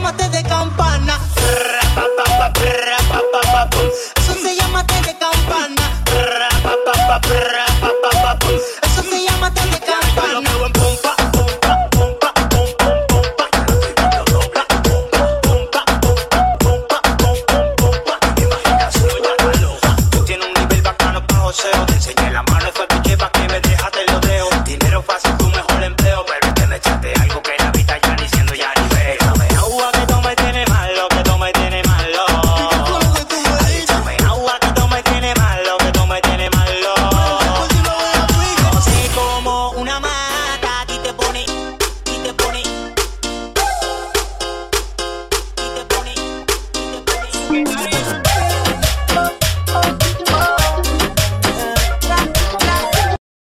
mate de campana. Daddy.